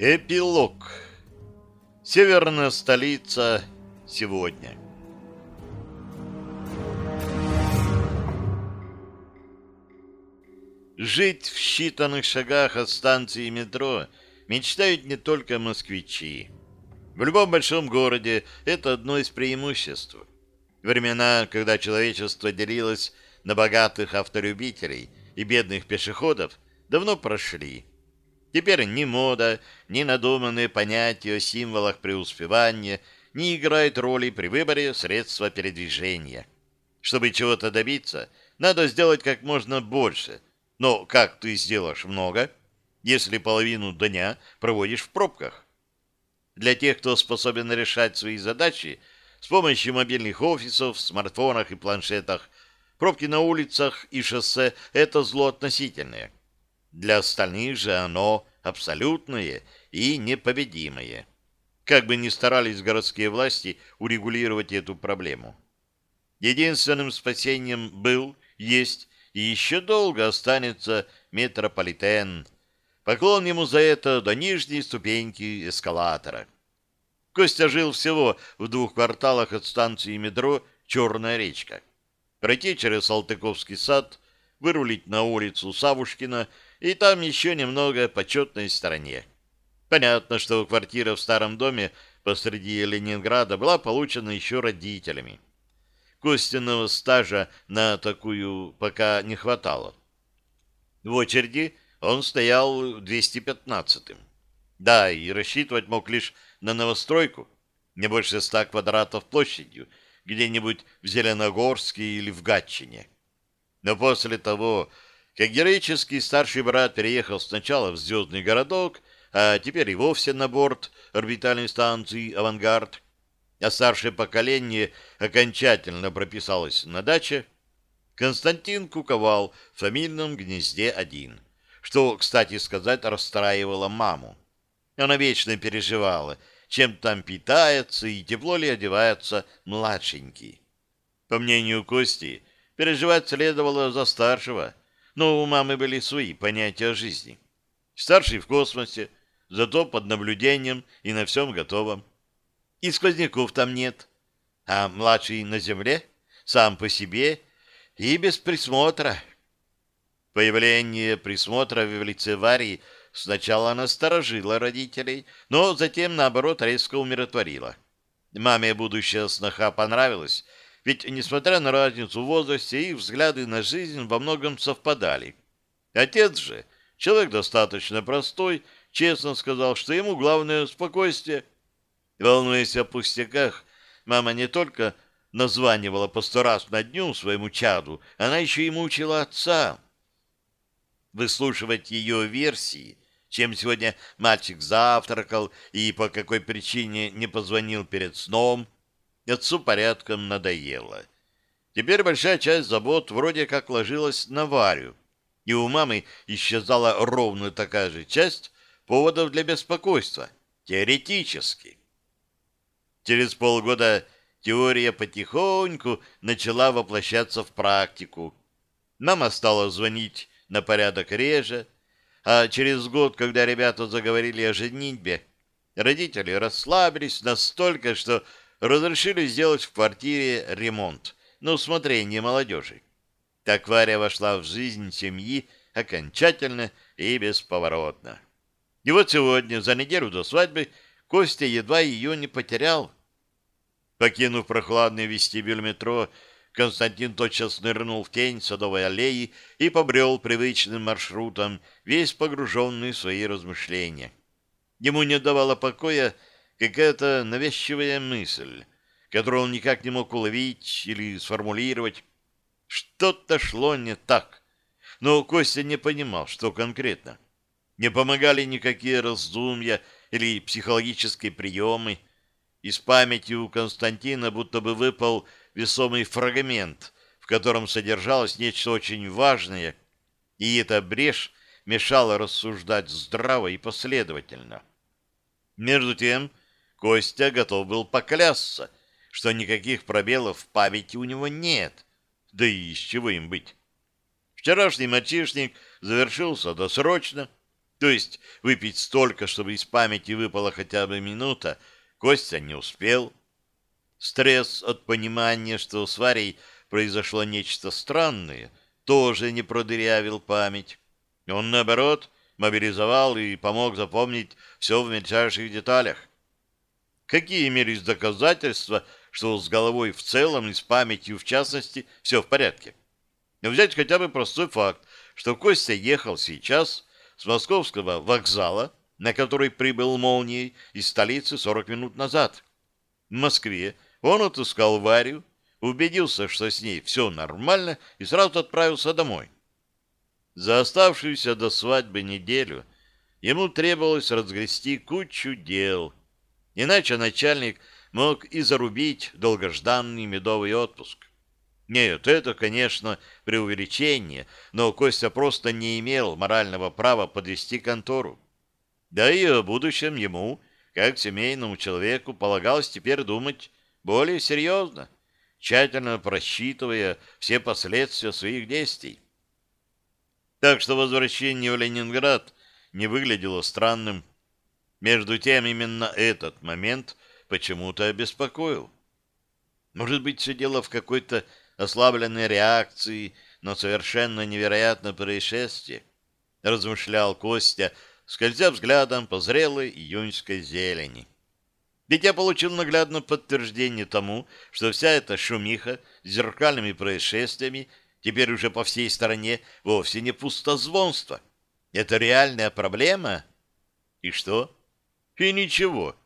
Эпилог. Северная столица сегодня. Жить в считанных шагах от станции метро мечтают не только москвичи. В любом большом городе это одно из преимуществ. Времена, когда человечество делилось на богатых авторюбителей и бедных пешеходов, давно прошли. Теперь ни мода, ни надуманные понятия о символах преуспевания не играют роли при выборе средства передвижения. Чтобы чего-то добиться, надо сделать как можно больше. Но как ты сделаешь много, если половину дня проводишь в пробках? Для тех, кто способен решать свои задачи с помощью мобильных офисов, смартфонов и планшетах, пробки на улицах и шоссе – это зло относительное – для остальных же оно абсолютное и непобедимое. Как бы ни старались городские власти урегулировать эту проблему. Единственным спасением был, есть и еще долго останется метрополитен. Поклон ему за это до нижней ступеньки эскалатора. Костя жил всего в двух кварталах от станции метро «Черная речка». Пройти через Салтыковский сад, вырулить на улицу Савушкина – и там еще немного почетной стороне. Понятно, что квартира в старом доме посреди Ленинграда была получена еще родителями. Костяного стажа на такую пока не хватало. В очереди он стоял 215-м. Да, и рассчитывать мог лишь на новостройку, не больше ста квадратов площадью, где-нибудь в Зеленогорске или в Гатчине. Но после того, как героический старший брат переехал сначала в звездный городок, а теперь и вовсе на борт орбитальной станции «Авангард», а старшее поколение окончательно прописалось на даче, Константин куковал в фамильном гнезде один, что, кстати сказать, расстраивало маму. Она вечно переживала, чем там питается и тепло ли одевается младшенький. По мнению Кости, переживать следовало за старшего, но у мамы были свои понятия о жизни. Старший в космосе, зато под наблюдением и на всем готовом. И сквозняков там нет. А младший на земле, сам по себе и без присмотра. Появление присмотра в лице Варии сначала насторожило родителей, но затем, наоборот, резко умиротворило. Маме будущая сноха понравилась, ведь, несмотря на разницу в возрасте, их взгляды на жизнь во многом совпадали. Отец же, человек достаточно простой, честно сказал, что ему главное спокойствие. Волнуясь о пустяках, мама не только названивала по сто раз на дню своему чаду, она еще и мучила отца. Выслушивать ее версии, чем сегодня мальчик завтракал и по какой причине не позвонил перед сном – отцу порядком надоело. Теперь большая часть забот вроде как ложилась на Варю, и у мамы исчезала ровно такая же часть поводов для беспокойства, теоретически. Через полгода теория потихоньку начала воплощаться в практику. Мама стала звонить на порядок реже, а через год, когда ребята заговорили о женитьбе, родители расслабились настолько, что разрешили сделать в квартире ремонт на усмотрение молодежи. Так Варя вошла в жизнь семьи окончательно и бесповоротно. И вот сегодня, за неделю до свадьбы, Костя едва ее не потерял. Покинув прохладный вестибюль метро, Константин тотчас нырнул в тень садовой аллеи и побрел привычным маршрутом, весь погруженный в свои размышления. Ему не давало покоя какая-то навязчивая мысль, которую он никак не мог уловить или сформулировать. Что-то шло не так, но Костя не понимал, что конкретно. Не помогали никакие раздумья или психологические приемы. Из памяти у Константина будто бы выпал весомый фрагмент, в котором содержалось нечто очень важное, и эта брешь мешала рассуждать здраво и последовательно. Между тем, Костя готов был поклясться, что никаких пробелов в памяти у него нет. Да и из чего им быть? Вчерашний мальчишник завершился досрочно, То есть выпить столько, чтобы из памяти выпала хотя бы минута, Костя не успел. Стресс от понимания, что с Варей произошло нечто странное, тоже не продырявил память. Он, наоборот, мобилизовал и помог запомнить все в мельчайших деталях. Какие имелись доказательства, что с головой в целом и с памятью в частности все в порядке? Взять хотя бы простой факт, что Костя ехал сейчас с московского вокзала, на который прибыл молнией из столицы 40 минут назад. В Москве он отыскал Варю, убедился, что с ней все нормально, и сразу отправился домой. За оставшуюся до свадьбы неделю ему требовалось разгрести кучу дел, иначе начальник мог и зарубить долгожданный медовый отпуск. Нет, это, конечно, преувеличение, но Костя просто не имел морального права подвести контору. Да и о будущем ему, как семейному человеку, полагалось теперь думать более серьезно, тщательно просчитывая все последствия своих действий. Так что возвращение в Ленинград не выглядело странным. Между тем, именно этот момент почему-то обеспокоил. Может быть, все дело в какой-то ослабленной реакции на совершенно невероятное происшествие, размышлял Костя, скользя взглядом по зрелой июньской зелени. Ведь я получил наглядное подтверждение тому, что вся эта шумиха с зеркальными происшествиями теперь уже по всей стране вовсе не пустозвонство. Это реальная проблема. И что? И ничего.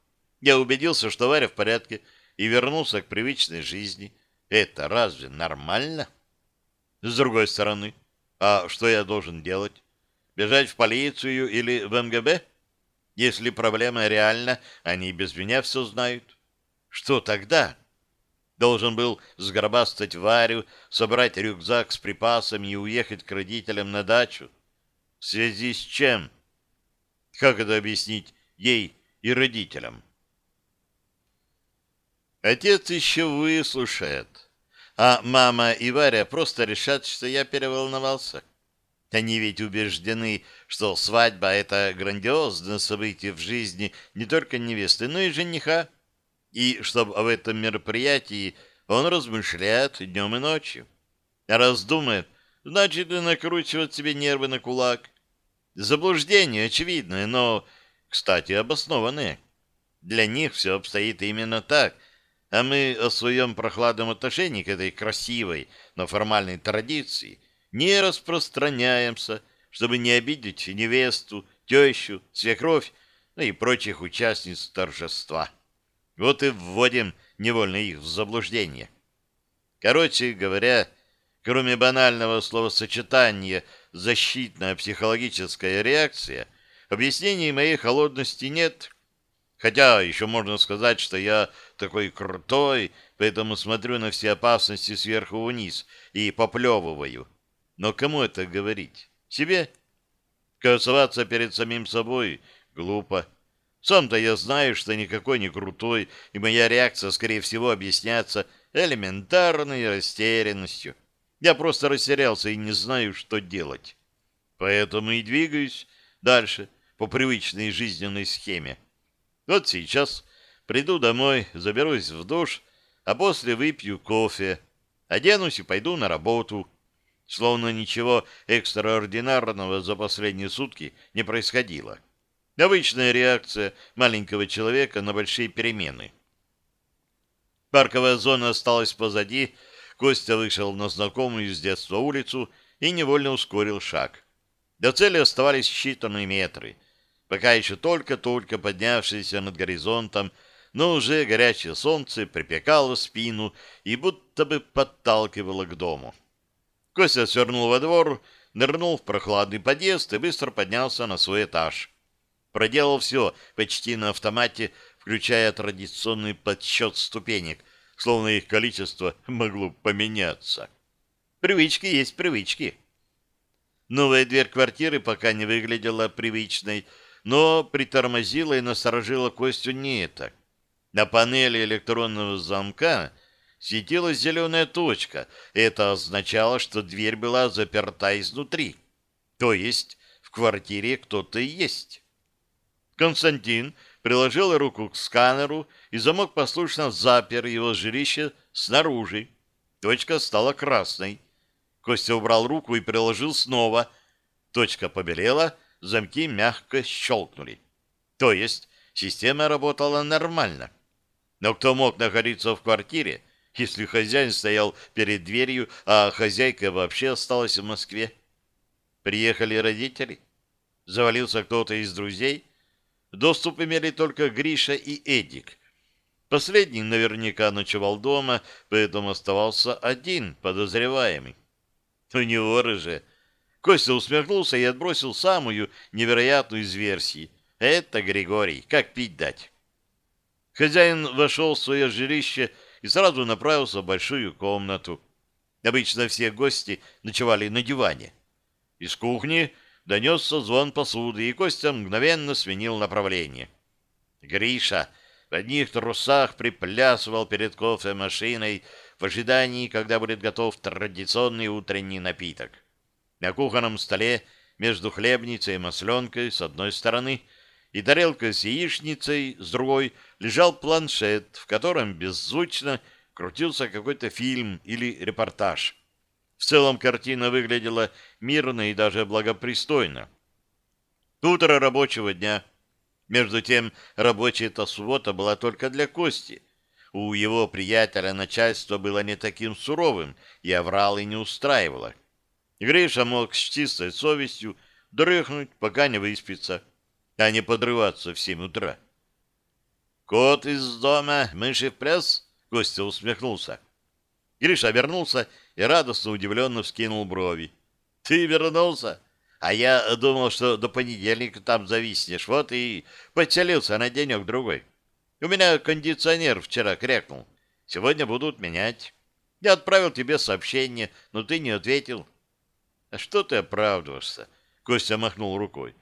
Я убедился, что Варя в порядке, и вернулся к привычной жизни. Это разве нормально? С другой стороны, а что я должен делать? Бежать в полицию или в МГБ? Если проблема реальна, они без меня все знают. Что тогда? Должен был сгробастать Варю, собрать рюкзак с припасами и уехать к родителям на дачу. В связи с чем? Как это объяснить ей и родителям? Отец еще выслушает. А мама и Варя просто решат, что я переволновался. Они ведь убеждены, что свадьба — это грандиозное событие в жизни не только невесты, но и жениха. И чтобы об этом мероприятии он размышляет днем и ночью. А раз думает, значит и накручивает себе нервы на кулак. Заблуждение очевидное, но, кстати, обоснованное. Для них все обстоит именно так — а мы о своем прохладном отношении к этой красивой, но формальной традиции не распространяемся, чтобы не обидеть невесту, тещу, свекровь, ну и прочих участниц торжества. Вот и вводим невольно их в заблуждение. Короче говоря, кроме банального словосочетания «защитная психологическая реакция», объяснений моей холодности нет, Хотя еще можно сказать, что я такой крутой, поэтому смотрю на все опасности сверху вниз и поплевываю. Но кому это говорить? Себе? Красоваться перед самим собой глупо. Сам-то я знаю, что никакой не крутой, и моя реакция, скорее всего, объясняется элементарной растерянностью. Я просто растерялся и не знаю, что делать. Поэтому и двигаюсь дальше по привычной жизненной схеме. Вот сейчас приду домой, заберусь в душ, а после выпью кофе, оденусь и пойду на работу. Словно ничего экстраординарного за последние сутки не происходило. Обычная реакция маленького человека на большие перемены. Парковая зона осталась позади, Костя вышел на знакомую с детства улицу и невольно ускорил шаг. До цели оставались считанные метры — пока еще только-только поднявшееся над горизонтом, но уже горячее солнце припекало спину и будто бы подталкивало к дому. Костя свернул во двор, нырнул в прохладный подъезд и быстро поднялся на свой этаж. Проделал все почти на автомате, включая традиционный подсчет ступенек, словно их количество могло поменяться. Привычки есть привычки. Новая дверь квартиры пока не выглядела привычной, но притормозила и насторожила Костю не это. На панели электронного замка светилась зеленая точка. Это означало, что дверь была заперта изнутри. То есть в квартире кто-то есть. Константин приложил руку к сканеру, и замок послушно запер его жилище снаружи. Точка стала красной. Костя убрал руку и приложил снова. Точка побелела, замки мягко щелкнули. То есть система работала нормально. Но кто мог находиться в квартире, если хозяин стоял перед дверью, а хозяйка вообще осталась в Москве? Приехали родители? Завалился кто-то из друзей? Доступ имели только Гриша и Эдик. Последний наверняка ночевал дома, поэтому оставался один подозреваемый. У него же... Костя усмехнулся и отбросил самую невероятную из версий. Это Григорий, как пить дать. Хозяин вошел в свое жилище и сразу направился в большую комнату. Обычно все гости ночевали на диване. Из кухни донесся звон посуды, и Костя мгновенно сменил направление. Гриша в одних трусах приплясывал перед кофемашиной в ожидании, когда будет готов традиционный утренний напиток. На кухонном столе между хлебницей и масленкой с одной стороны и тарелкой с яичницей с другой лежал планшет, в котором беззвучно крутился какой-то фильм или репортаж. В целом картина выглядела мирно и даже благопристойно. Утро рабочего дня. Между тем, рабочая-то суббота была только для Кости. У его приятеля начальство было не таким суровым, и оврал и не устраивало. Гриша мог с чистой совестью дрыхнуть, пока не выспится, а не подрываться в семь утра. «Кот из дома, мыши в пляс?» — Костя усмехнулся. Гриша обернулся и радостно удивленно вскинул брови. «Ты вернулся? А я думал, что до понедельника там зависнешь. Вот и подселился на денек-другой. У меня кондиционер вчера крякнул. Сегодня будут менять. Я отправил тебе сообщение, но ты не ответил». «А что ты оправдываешься?» — Костя махнул рукой.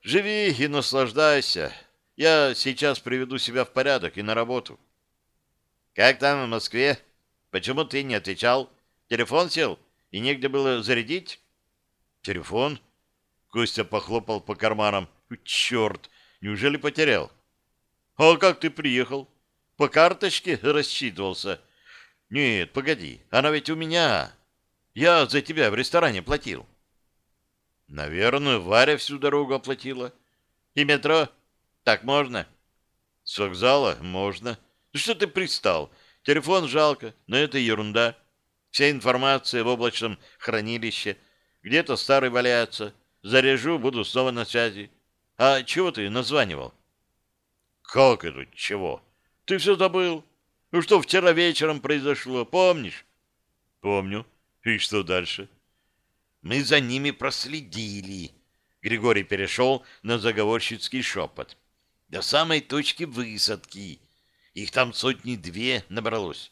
«Живи и наслаждайся. Я сейчас приведу себя в порядок и на работу. Как там в Москве? Почему ты не отвечал? Телефон сел и негде было зарядить? Телефон? Костя похлопал по карманам. Черт, неужели потерял? А как ты приехал? По карточке рассчитывался? Нет, погоди, она ведь у меня. Я за тебя в ресторане платил. Наверное, Варя всю дорогу оплатила. И метро? Так можно? С вокзала? Можно. Ну что ты пристал? Телефон жалко, но это ерунда. Вся информация в облачном хранилище. Где-то старый валяется. Заряжу, буду снова на связи. А чего ты названивал? Как это чего? Ты все забыл? Ну что вчера вечером произошло, помнишь? Помню. И что дальше? Мы за ними проследили. Григорий перешел на заговорщицкий шепот до самой точки высадки. Их там сотни-две набралось.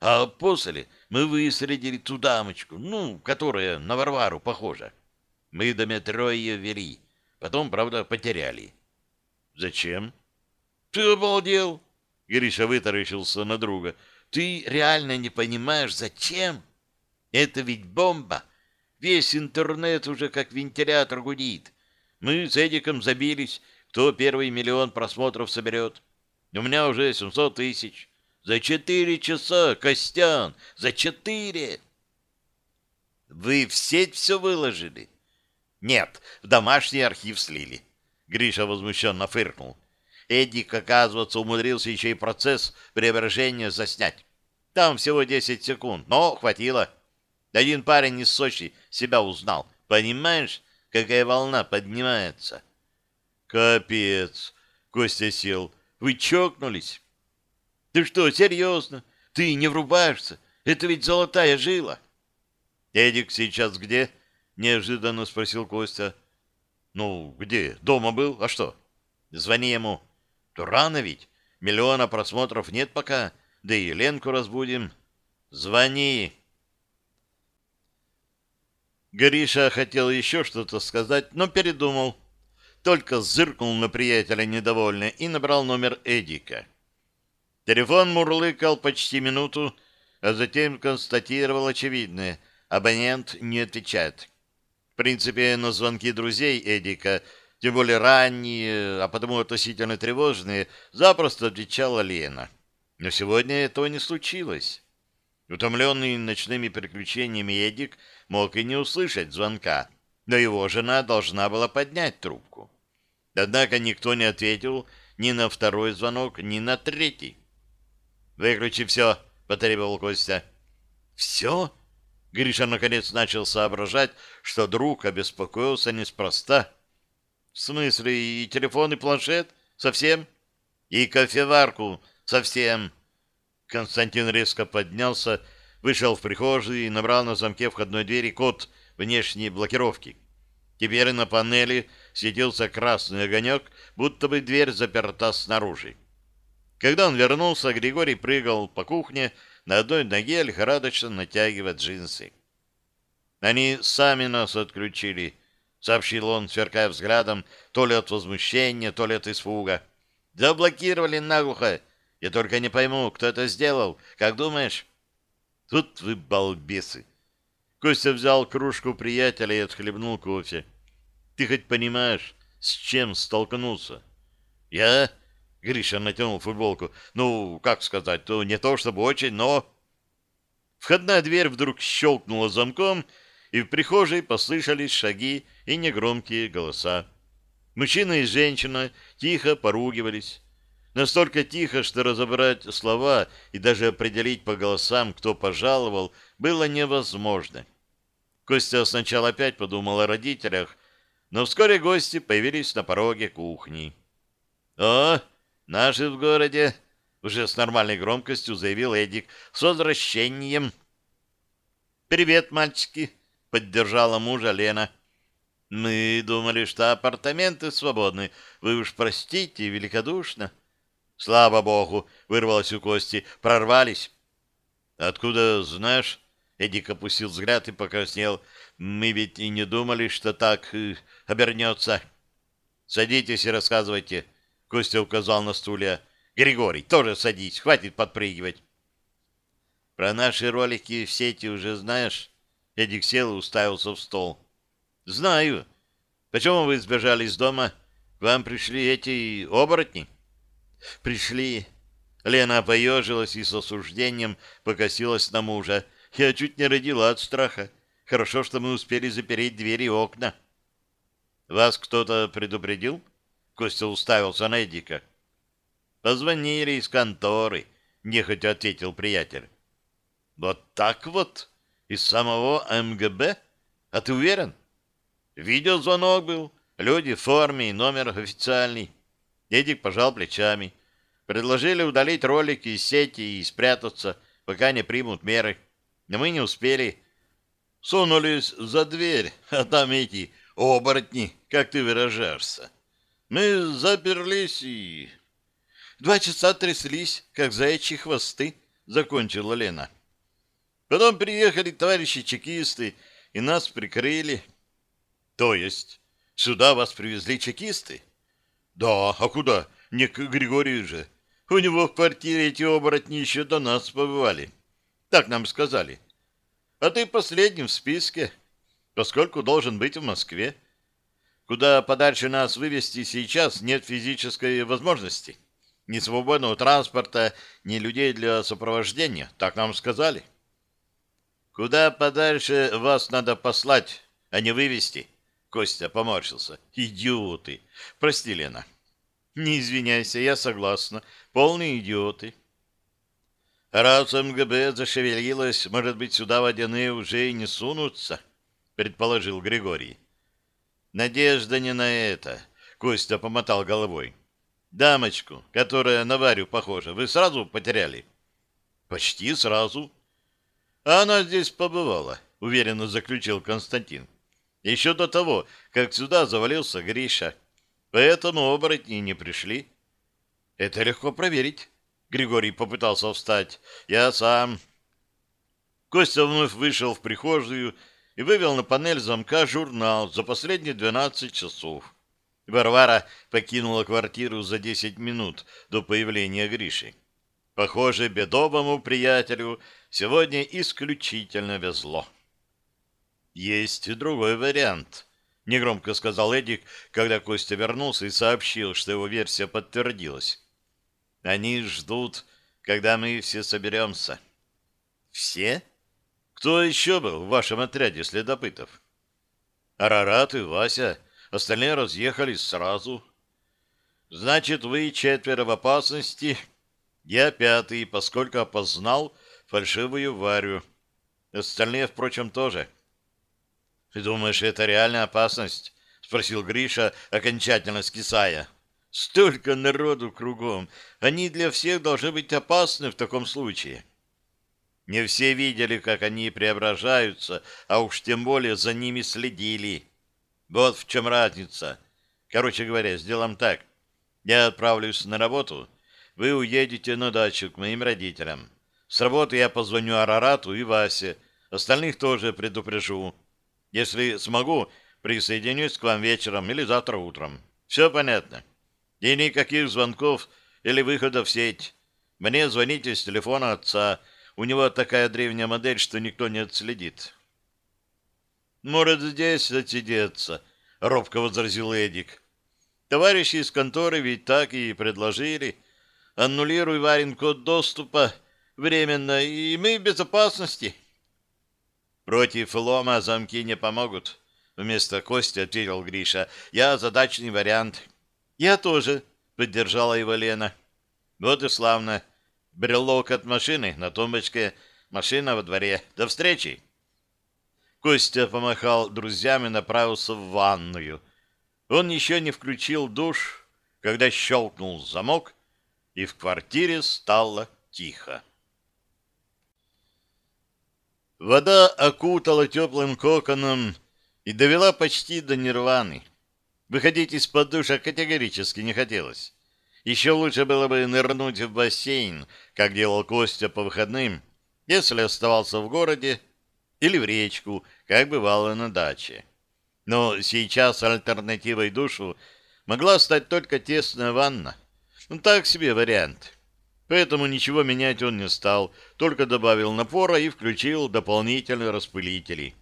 А после мы выследили ту дамочку, ну, которая на Варвару похожа. Мы до метро ее вели, потом, правда, потеряли. Зачем? Ты обалдел? Гриша вытаращился на друга. Ты реально не понимаешь, зачем? Это ведь бомба. Весь интернет уже как вентилятор гудит. Мы с Эдиком забились кто первый миллион просмотров соберет? У меня уже 700 тысяч. За четыре часа, Костян, за четыре. Вы в сеть все выложили? Нет, в домашний архив слили. Гриша возмущенно фыркнул. Эдик, оказывается, умудрился еще и процесс преображения заснять. Там всего 10 секунд, но хватило. Один парень из Сочи себя узнал. Понимаешь, какая волна поднимается? — Капец. Костя сел. Вы чокнулись? Ты что, серьезно? Ты не врубаешься? Это ведь золотая жила. Эдик сейчас где? Неожиданно спросил Костя. Ну, где? Дома был? А что? Звони ему. То рано ведь. Миллиона просмотров нет пока. Да и Ленку разбудим. Звони. Гриша хотел еще что-то сказать, но передумал только зыркнул на приятеля недовольно и набрал номер Эдика. Телефон мурлыкал почти минуту, а затем констатировал очевидное. Абонент не отвечает. В принципе, на звонки друзей Эдика, тем более ранние, а потому относительно тревожные, запросто отвечала Лена. Но сегодня этого не случилось. Утомленный ночными приключениями Эдик мог и не услышать звонка, но его жена должна была поднять трубку. Однако никто не ответил ни на второй звонок, ни на третий. «Выключи все», — потребовал Костя. «Все?» Гриша наконец начал соображать, что друг обеспокоился неспроста. «В смысле, и телефон, и планшет? Совсем? И кофеварку? Совсем?» Константин резко поднялся, вышел в прихожую и набрал на замке входной двери код внешней блокировки. Теперь на панели светился красный огонек, будто бы дверь заперта снаружи. Когда он вернулся, Григорий прыгал по кухне, на одной ноге лихорадочно натягивая джинсы. «Они сами нас отключили», — сообщил он, сверкая взглядом, то ли от возмущения, то ли от испуга. «Заблокировали наглухо. Я только не пойму, кто это сделал. Как думаешь?» «Тут вы балбесы!» Костя взял кружку приятеля и отхлебнул кофе. «Ты хоть понимаешь, с чем столкнулся?» «Я?» — Гриша натянул футболку. «Ну, как сказать, то не то чтобы очень, но...» Входная дверь вдруг щелкнула замком, и в прихожей послышались шаги и негромкие голоса. Мужчина и женщина тихо поругивались. Настолько тихо, что разобрать слова и даже определить по голосам, кто пожаловал, было невозможно. Костя сначала опять подумал о родителях, но вскоре гости появились на пороге кухни. «О, наши в городе!» — уже с нормальной громкостью заявил Эдик. «С возвращением!» «Привет, мальчики!» — поддержала мужа Лена. «Мы думали, что апартаменты свободны. Вы уж простите великодушно». Слава богу, вырвалось у Кости. Прорвались. Откуда знаешь? Эдик опустил взгляд и покраснел. Мы ведь и не думали, что так э, обернется. Садитесь и рассказывайте. Костя указал на стулья. Григорий, тоже садись, хватит подпрыгивать. Про наши ролики в сети уже знаешь? Эдик сел и уставился в стол. Знаю. Почему вы сбежали из дома? Вам пришли эти оборотни? Пришли. Лена поежилась и с осуждением покосилась на мужа. Я чуть не родила от страха. Хорошо, что мы успели запереть двери и окна. Вас кто-то предупредил? Костя уставился на Эдика. Позвонили из конторы, нехотя ответил приятель. Вот так вот? Из самого МГБ? А ты уверен? Видеозвонок был. Люди в форме и номер официальный. Эдик пожал плечами. Предложили удалить ролики из сети и спрятаться, пока не примут меры. Но мы не успели. Сунулись за дверь, а там эти оборотни, как ты выражаешься. Мы заперлись и... Два часа тряслись, как заячьи хвосты, закончила Лена. Потом приехали товарищи чекисты и нас прикрыли. То есть сюда вас привезли чекисты? Да, а куда? Не к Григорию же. У него в квартире эти оборотни еще до нас побывали. Так нам сказали. А ты последним в списке, поскольку должен быть в Москве. Куда подальше нас вывести сейчас нет физической возможности. Ни свободного транспорта, ни людей для сопровождения. Так нам сказали. Куда подальше вас надо послать, а не вывести? Костя поморщился. Идиоты. Прости, Лена. Не извиняйся, я согласна. Полные идиоты. Раз МГБ зашевелилась, может быть, сюда водяные уже и не сунутся, предположил Григорий. Надежда не на это. Костя помотал головой. Дамочку, которая на Варю похожа, вы сразу потеряли? Почти сразу. А она здесь побывала, уверенно заключил Константин. Еще до того, как сюда завалился Гриша. Поэтому оборотни не пришли. Это легко проверить. Григорий попытался встать. Я сам. Костя вновь вышел в прихожую и вывел на панель замка журнал за последние 12 часов. Варвара покинула квартиру за 10 минут до появления Гриши. Похоже, бедовому приятелю сегодня исключительно везло. Есть и другой вариант, негромко сказал Эдик, когда Костя вернулся и сообщил, что его версия подтвердилась. Они ждут, когда мы все соберемся. Все? Кто еще был в вашем отряде следопытов? Арарат и Вася. Остальные разъехались сразу. Значит, вы четверо в опасности. Я пятый, поскольку опознал фальшивую Варю. Остальные, впрочем, тоже. Ты думаешь, это реальная опасность? Спросил Гриша, окончательно скисая. Столько народу кругом. Они для всех должны быть опасны в таком случае. Не все видели, как они преображаются, а уж тем более за ними следили. Вот в чем разница. Короче говоря, сделаем так. Я отправлюсь на работу, вы уедете на дачу к моим родителям. С работы я позвоню Арарату и Васе, остальных тоже предупрежу. Если смогу, присоединюсь к вам вечером или завтра утром. Все понятно. И никаких звонков или выхода в сеть. Мне звоните с телефона отца. У него такая древняя модель, что никто не отследит. «Может, здесь отсидеться», — робко возразил Эдик. «Товарищи из конторы ведь так и предложили. Аннулируй Варин код доступа временно, и мы в безопасности». «Против лома замки не помогут», — вместо Кости ответил Гриша. «Я задачный вариант». «Я тоже», — поддержала его Лена. «Вот и славно. Брелок от машины на тумбочке, машина во дворе. До встречи!» Костя помахал друзьям и направился в ванную. Он еще не включил душ, когда щелкнул замок, и в квартире стало тихо. Вода окутала теплым коконом и довела почти до нирваны. Выходить из-под душа категорически не хотелось. Еще лучше было бы нырнуть в бассейн, как делал Костя по выходным, если оставался в городе, или в речку, как бывало на даче. Но сейчас альтернативой душу могла стать только тесная ванна. Ну, так себе вариант. Поэтому ничего менять он не стал, только добавил напора и включил дополнительные распылители.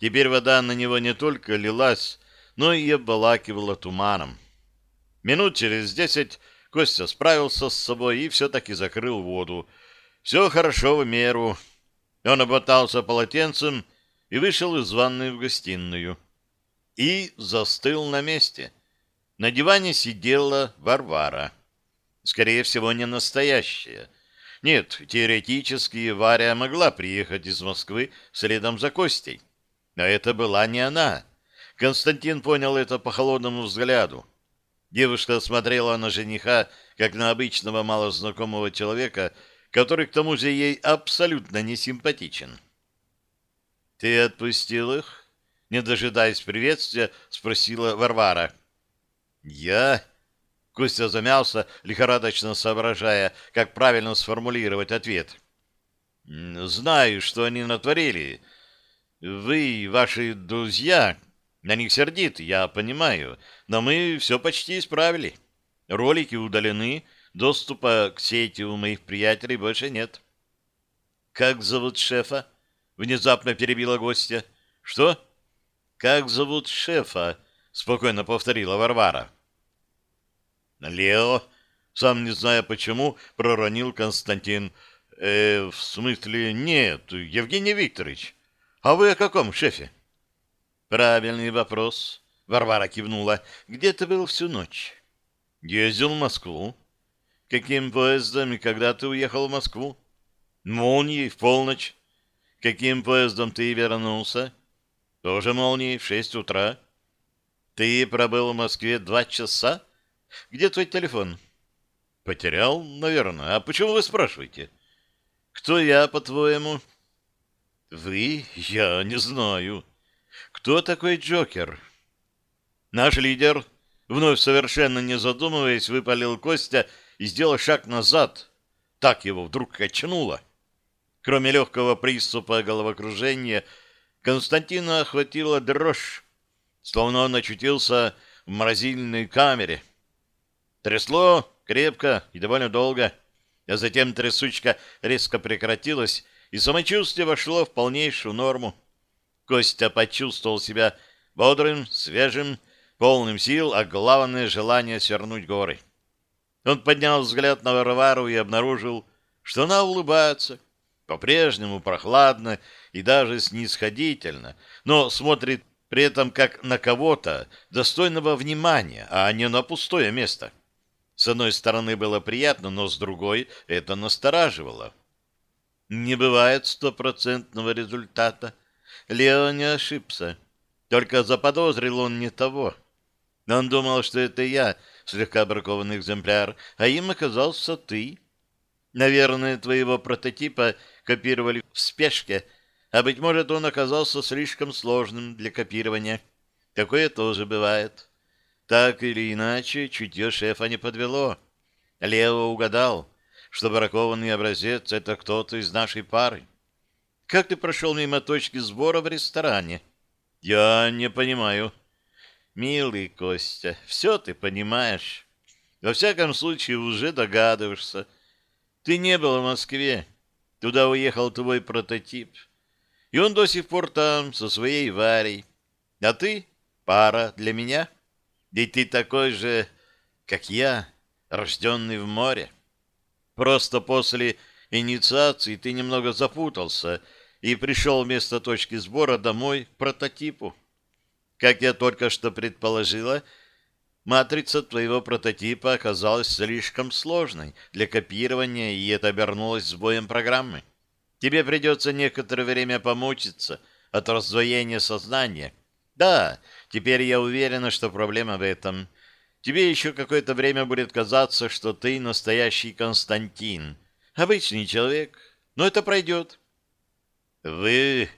Теперь вода на него не только лилась, но и обволакивала туманом. Минут через десять Костя справился с собой и все-таки закрыл воду. Все хорошо в меру. Он оботался полотенцем и вышел из ванной в гостиную. И застыл на месте. На диване сидела Варвара. Скорее всего, не настоящая. Нет, теоретически Варя могла приехать из Москвы следом за Костей. Но это была не она. Константин понял это по холодному взгляду. Девушка смотрела на жениха, как на обычного малознакомого человека, который к тому же ей абсолютно не симпатичен. «Ты отпустил их?» Не дожидаясь приветствия, спросила Варвара. «Я?» Костя замялся, лихорадочно соображая, как правильно сформулировать ответ. «Знаю, что они натворили. Вы, ваши друзья, на них сердит, я понимаю, но мы все почти исправили. Ролики удалены, доступа к сети у моих приятелей больше нет». «Как зовут шефа?» Внезапно перебила гостья. Что? Как зовут шефа? Спокойно повторила Варвара. Лео, сам не зная почему, проронил Константин. Э, в смысле, нет, Евгений Викторович. А вы о каком шефе? Правильный вопрос. Варвара кивнула. Где ты был всю ночь? Ездил в Москву. Каким поездом и когда ты уехал в Москву? Молнией в полночь. Каким поездом ты вернулся? Тоже молнией в шесть утра. Ты пробыл в Москве два часа? Где твой телефон? Потерял, наверное. А почему вы спрашиваете? Кто я, по-твоему? Вы? Я не знаю. Кто такой Джокер? Наш лидер, вновь совершенно не задумываясь, выпалил Костя и сделал шаг назад. Так его вдруг качнуло. Кроме легкого приступа головокружения, Константина охватила дрожь, словно он очутился в морозильной камере. Трясло крепко и довольно долго, а затем трясучка резко прекратилась, и самочувствие вошло в полнейшую норму. Костя почувствовал себя бодрым, свежим, полным сил, а главное — желание свернуть горы. Он поднял взгляд на Варвару и обнаружил, что она улыбается, по-прежнему прохладно и даже снисходительно, но смотрит при этом как на кого-то достойного внимания, а не на пустое место. С одной стороны было приятно, но с другой это настораживало. Не бывает стопроцентного результата. Лео не ошибся. Только заподозрил он не того. Он думал, что это я, слегка бракованный экземпляр, а им оказался ты. Наверное, твоего прототипа копировали в спешке, а, быть может, он оказался слишком сложным для копирования. Такое тоже бывает. Так или иначе, чутье шефа не подвело. Лео угадал что бракованный образец — это кто-то из нашей пары. Как ты прошел мимо точки сбора в ресторане? Я не понимаю. Милый Костя, все ты понимаешь. Во всяком случае, уже догадываешься. Ты не был в Москве. Туда уехал твой прототип. И он до сих пор там, со своей Варей. А ты — пара для меня. Ведь ты такой же, как я, рожденный в море. Просто после инициации ты немного запутался и пришел вместо точки сбора домой к прототипу. Как я только что предположила, матрица твоего прототипа оказалась слишком сложной для копирования, и это обернулось сбоем программы. Тебе придется некоторое время помучиться от раздвоения сознания. Да, теперь я уверена, что проблема в этом. Тебе еще какое-то время будет казаться, что ты настоящий Константин, обычный человек, но это пройдет. Вы...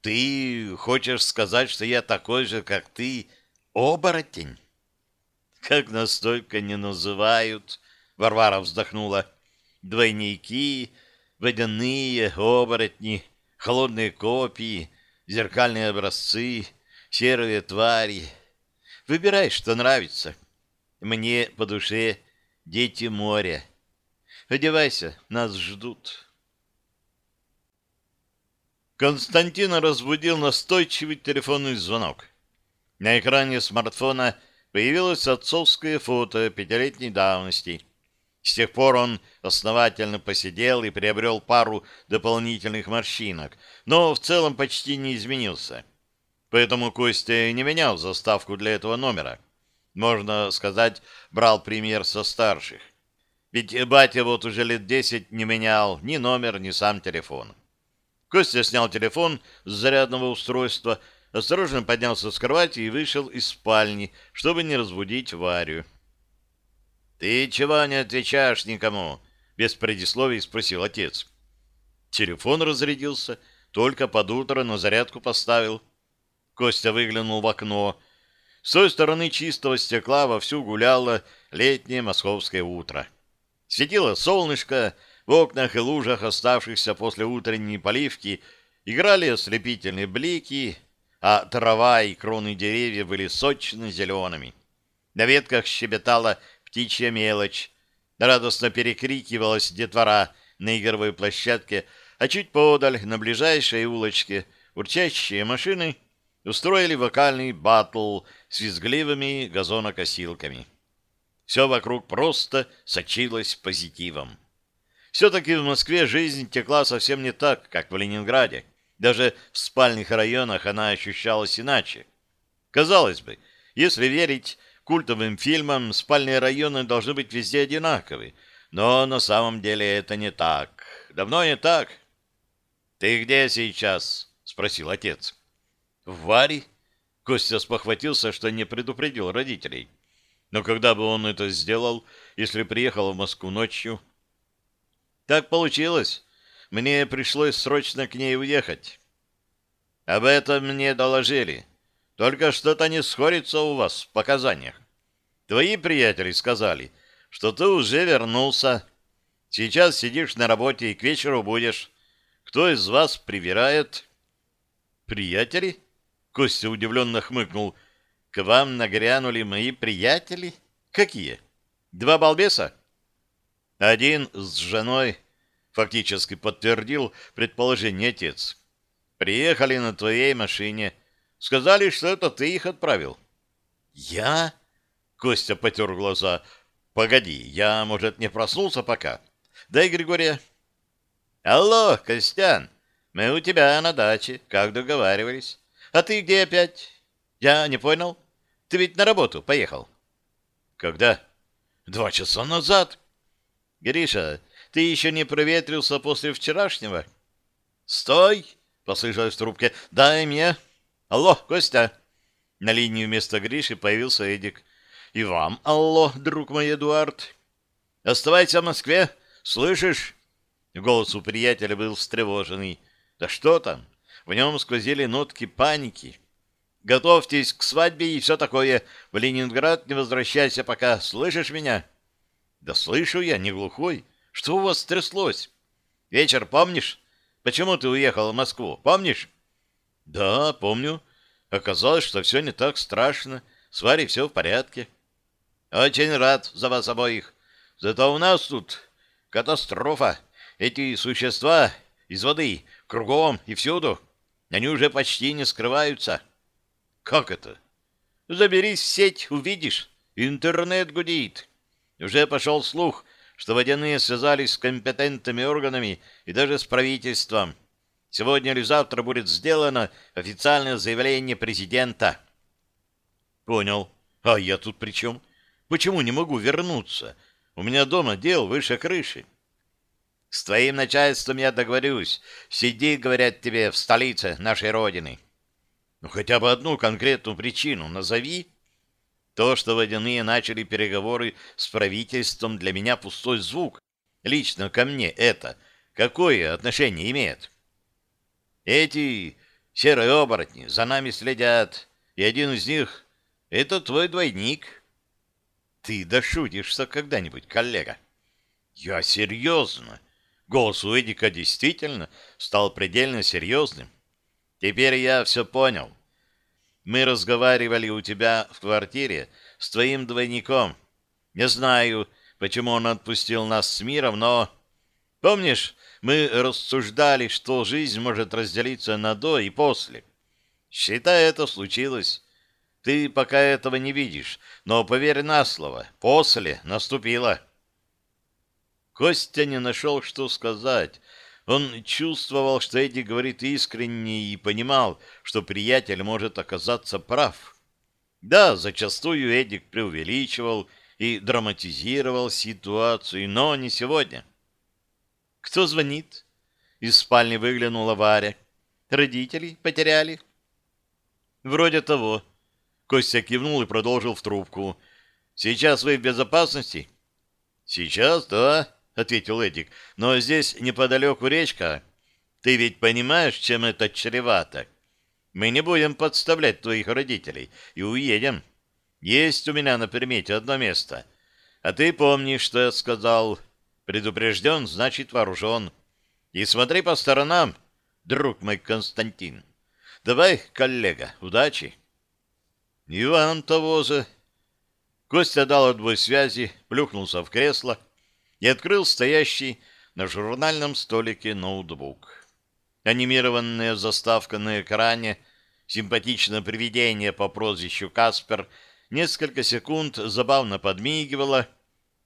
ты хочешь сказать, что я такой же, как ты, оборотень? Как настолько не называют, Варвара вздохнула. Двойники, водяные оборотни, холодные копии, зеркальные образцы, серые твари. Выбирай, что нравится. Мне по душе дети моря. Одевайся, нас ждут. Константина разбудил настойчивый телефонный звонок. На экране смартфона появилось отцовское фото пятилетней давности. С тех пор он основательно посидел и приобрел пару дополнительных морщинок, но в целом почти не изменился. Поэтому Костя не менял заставку для этого номера. Можно сказать, брал пример со старших. Ведь батя вот уже лет десять не менял ни номер, ни сам телефон. Костя снял телефон с зарядного устройства, осторожно поднялся с кровати и вышел из спальни, чтобы не разбудить Варю. «Ты чего не отвечаешь никому?» — без предисловий спросил отец. Телефон разрядился, только под утро на зарядку поставил. Костя выглянул в окно — с той стороны чистого стекла вовсю гуляло летнее московское утро. Светило солнышко, в окнах и лужах, оставшихся после утренней поливки, играли ослепительные блики, а трава и кроны деревьев были сочно-зелеными. На ветках щебетала птичья мелочь, радостно перекрикивалась детвора на игровой площадке, а чуть подаль, на ближайшей улочке, урчащие машины устроили вокальный батл с визгливыми газонокосилками. Все вокруг просто сочилось позитивом. Все-таки в Москве жизнь текла совсем не так, как в Ленинграде. Даже в спальных районах она ощущалась иначе. Казалось бы, если верить культовым фильмам, спальные районы должны быть везде одинаковы. Но на самом деле это не так. Давно не так. «Ты где сейчас?» — спросил отец. В Варе? Костя спохватился, что не предупредил родителей. Но когда бы он это сделал, если приехал в Москву ночью? Так получилось. Мне пришлось срочно к ней уехать. Об этом мне доложили. Только что-то не сходится у вас в показаниях. Твои приятели сказали, что ты уже вернулся. Сейчас сидишь на работе и к вечеру будешь. Кто из вас привирает? Приятели? Костя удивленно хмыкнул. «К вам нагрянули мои приятели? Какие? Два балбеса?» «Один с женой», — фактически подтвердил предположение отец. Приехали на твоей машине. Сказали, что это ты их отправил. Я? Костя потер глаза. Погоди, я, может, не проснулся пока? Дай Григория. Алло, Костян, мы у тебя на даче, как договаривались. А ты где опять? Я не понял. Ты ведь на работу поехал. Когда? Два часа назад. Гриша, ты еще не проветрился после вчерашнего? Стой! Послышалось в трубке. Дай мне. Алло, Костя. На линии вместо Гриши появился Эдик. И вам, алло, друг мой Эдуард. Оставайся в Москве, слышишь? Голос у приятеля был встревоженный. Да что там? В нем сквозили нотки паники. Готовьтесь к свадьбе и все такое. В Ленинград не возвращайся пока. Слышишь меня? Да слышу я, не глухой. Что у вас стряслось? Вечер помнишь? Почему ты уехал в Москву? Помнишь? Да, помню. Оказалось, что все не так страшно. С Варей все в порядке. Очень рад за вас обоих. Зато у нас тут катастрофа. Эти существа из воды кругом и всюду. Они уже почти не скрываются. Как это? Заберись в сеть, увидишь. Интернет гудит. Уже пошел слух, что водяные связались с компетентными органами и даже с правительством. Сегодня или завтра будет сделано официальное заявление президента. Понял. А я тут при чем? Почему не могу вернуться? У меня дома дел выше крыши. С твоим начальством я договорюсь. Сиди, говорят тебе, в столице нашей родины. Ну, хотя бы одну конкретную причину назови. То, что водяные начали переговоры с правительством, для меня пустой звук. Лично ко мне это какое отношение имеет? Эти серые оборотни за нами следят, и один из них — это твой двойник. Ты дошутишься когда-нибудь, коллега? Я серьезно. Голос у Эдика действительно стал предельно серьезным. Теперь я все понял. Мы разговаривали у тебя в квартире с твоим двойником. Не знаю, почему он отпустил нас с миром, но... Помнишь, мы рассуждали, что жизнь может разделиться на «до» и «после». Считай, это случилось. Ты пока этого не видишь, но поверь на слово, «после» наступило. Костя не нашел, что сказать, он чувствовал, что Эдди говорит искренне и понимал, что приятель может оказаться прав. Да, зачастую Эдик преувеличивал и драматизировал ситуацию, но не сегодня. «Кто звонит?» Из спальни выглянула Варя. «Родителей потеряли?» «Вроде того». Костя кивнул и продолжил в трубку. «Сейчас вы в безопасности?» «Сейчас, да», — ответил Эдик. «Но здесь неподалеку речка. Ты ведь понимаешь, чем это чревато? Мы не будем подставлять твоих родителей и уедем. Есть у меня на примете одно место. А ты помнишь, что я сказал? Предупрежден, значит вооружен. И смотри по сторонам, друг мой Константин. Давай, коллега, удачи». «И вам того же». Костя дал отбой связи, плюхнулся в кресло, — и открыл стоящий на журнальном столике ноутбук. Анимированная заставка на экране, симпатичное привидение по прозвищу Каспер несколько секунд забавно подмигивало,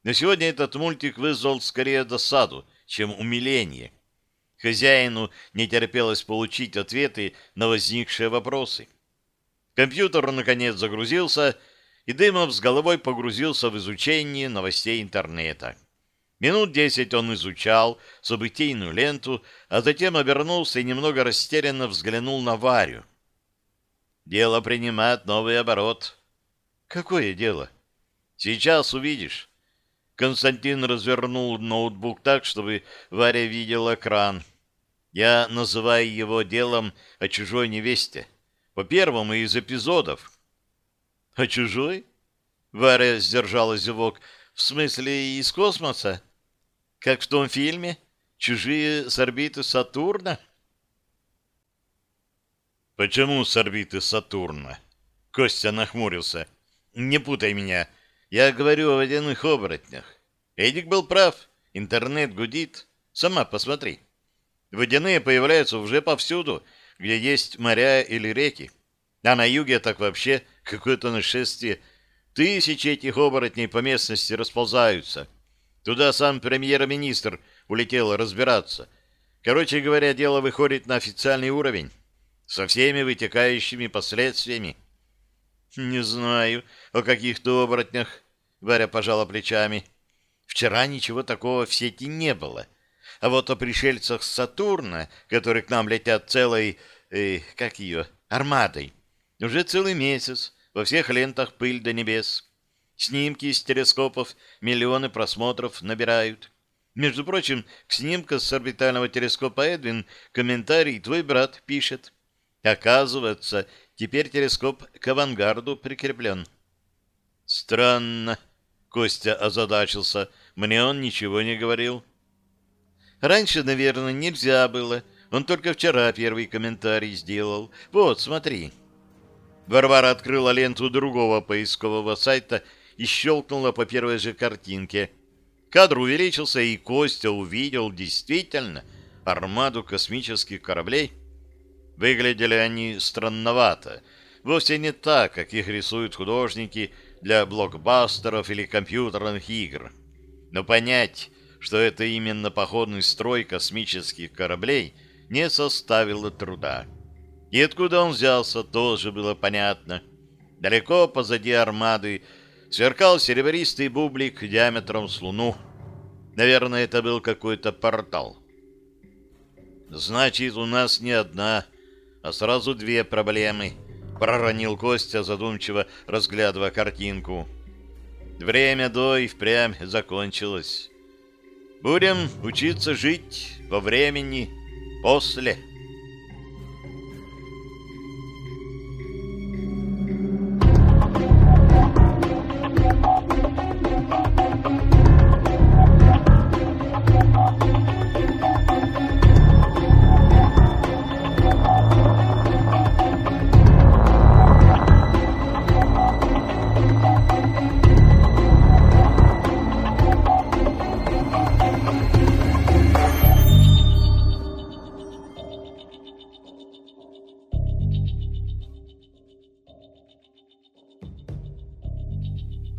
но сегодня этот мультик вызвал скорее досаду, чем умиление. Хозяину не терпелось получить ответы на возникшие вопросы. Компьютер, наконец, загрузился, и Дымов с головой погрузился в изучение новостей интернета. Минут десять он изучал событийную ленту, а затем обернулся и немного растерянно взглянул на Варю. Дело принимает новый оборот. Какое дело? Сейчас увидишь. Константин развернул ноутбук так, чтобы Варя видел экран. Я называю его делом о чужой невесте. По первому из эпизодов. О чужой? Варя сдержала зевок. В смысле, из космоса? Как в том фильме «Чужие с орбиты Сатурна»? Почему с орбиты Сатурна? Костя нахмурился. Не путай меня. Я говорю о водяных оборотнях. Эдик был прав. Интернет гудит. Сама посмотри. Водяные появляются уже повсюду. где есть моря или реки. А на юге так вообще какое-то нашествие. Тысячи этих оборотней по местности расползаются. Туда сам премьер-министр улетел разбираться. Короче говоря, дело выходит на официальный уровень, со всеми вытекающими последствиями. Не знаю, о каких-то оборотнях, Варя пожала плечами. Вчера ничего такого в сети не было. А вот о пришельцах с Сатурна, которые к нам летят целой, э, как ее, армадой, уже целый месяц во всех лентах пыль до небес. Снимки из телескопов миллионы просмотров набирают. Между прочим, к снимку с орбитального телескопа Эдвин комментарий твой брат пишет. Оказывается, теперь телескоп к авангарду прикреплен. Странно. Костя озадачился. Мне он ничего не говорил. Раньше, наверное, нельзя было. Он только вчера первый комментарий сделал. Вот, смотри. Варвара открыла ленту другого поискового сайта и щелкнула по первой же картинке. Кадр увеличился, и Костя увидел действительно армаду космических кораблей. Выглядели они странновато, вовсе не так, как их рисуют художники для блокбастеров или компьютерных игр. Но понять, что это именно походный строй космических кораблей, не составило труда. И откуда он взялся, тоже было понятно. Далеко позади армады сверкал серебристый бублик диаметром с луну. Наверное, это был какой-то портал. «Значит, у нас не одна, а сразу две проблемы», — проронил Костя, задумчиво разглядывая картинку. «Время до и впрямь закончилось. Будем учиться жить во времени после».